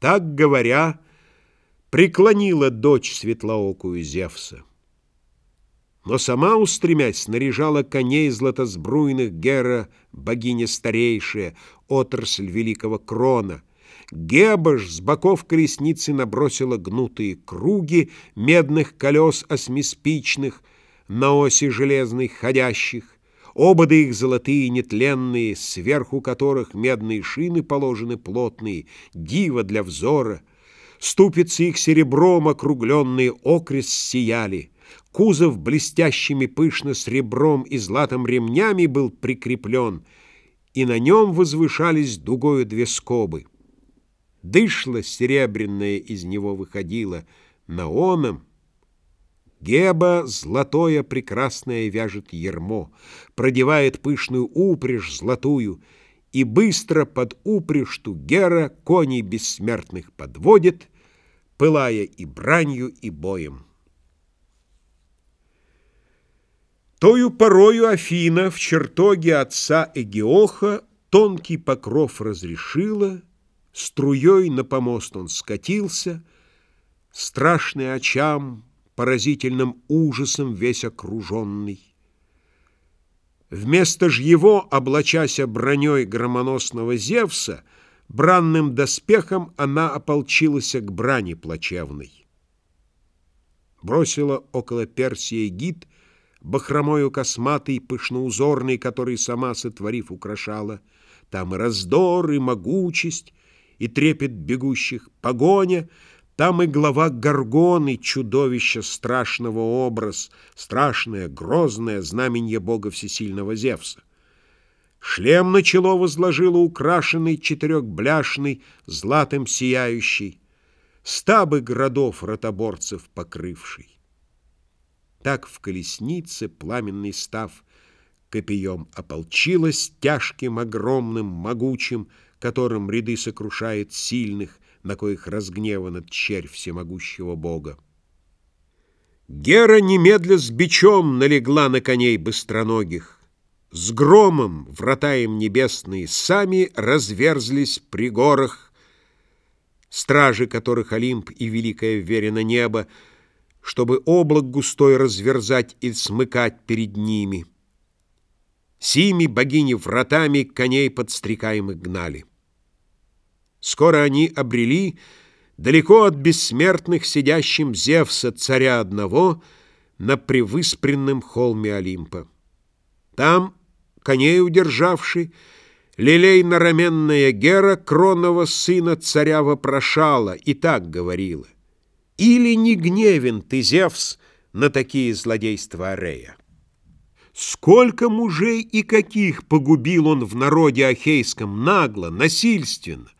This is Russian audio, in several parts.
Так говоря, преклонила дочь светлоокую Зевса. Но сама, устремясь, наряжала коней златосбруйных Гера, богиня старейшая, отрасль великого крона. Геба ж с боков колесницы набросила гнутые круги медных колес осьмиспичных на оси железной ходящих, ободы их золотые нетленные, сверху которых медные шины положены плотные, диво для взора. Ступицы их серебром округленные окрест сияли, Кузов блестящими пышно с ребром и златом ремнями был прикреплен, и на нем возвышались дугою две скобы. Дышло серебряное из него выходило, на оном Геба золотое прекрасное вяжет ермо, продевает пышную упряжь золотую, и быстро под упряжту Гера коней бессмертных подводит, пылая и бранью, и боем. Тою порою Афина в чертоге отца Эгиоха тонкий покров разрешила, струей на помост он скатился, страшный очам, поразительным ужасом весь окруженный. Вместо ж его, облачася броней громоносного Зевса, бранным доспехом она ополчилась к брани плачевной. Бросила около Персии гид — бахромою косматый, пышноузорный, который сама, сотворив, украшала. Там и раздор, и могучесть, и трепет бегущих погоня, там и глава горгоны, чудовища страшного образ, страшное, грозное знаменье бога всесильного Зевса. Шлем на чело возложила украшенный, четырехбляшный, златым сияющий, стабы городов ротоборцев покрывший. Так в колеснице, пламенный став, Копьем ополчилась тяжким, огромным, могучим, Которым ряды сокрушает сильных, На коих разгневана червь всемогущего бога. Гера немедля с бичом налегла на коней быстроногих. С громом врата им небесные сами разверзлись при горах, Стражи которых Олимп и великое верено небо чтобы облак густой разверзать и смыкать перед ними. Сими богини вратами коней подстрекаемых гнали. Скоро они обрели далеко от бессмертных сидящим Зевса, царя одного, на превыспренном холме Олимпа. Там, коней удержавший, лилейно-раменная Гера кронного сына царя вопрошала и так говорила — или не гневен ты, Зевс, на такие злодейства Арея? Сколько мужей и каких погубил он в народе ахейском нагло, насильственно?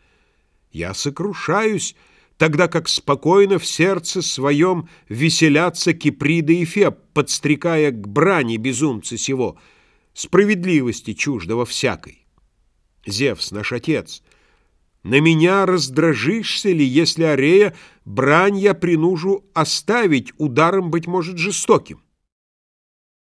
Я сокрушаюсь, тогда как спокойно в сердце своем веселятся Киприда и Феб, подстрекая к брани безумца сего, справедливости чуждого всякой. Зевс, наш отец, на меня раздражишься ли, если Арея брань я принужу оставить ударом, быть может, жестоким?